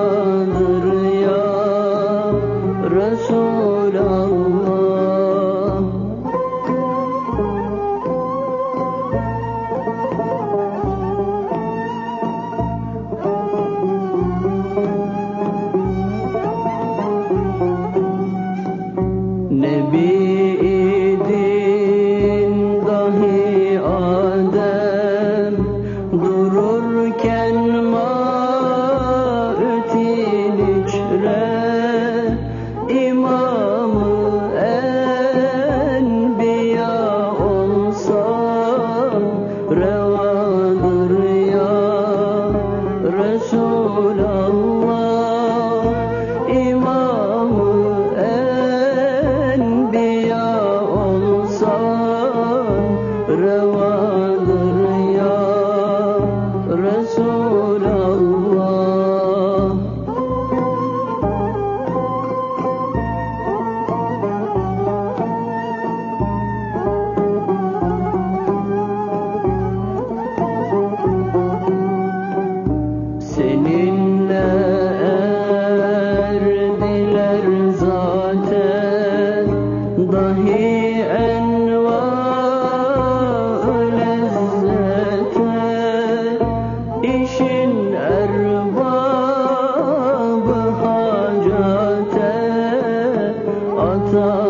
Amen. Resulallah atadır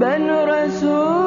بل رسول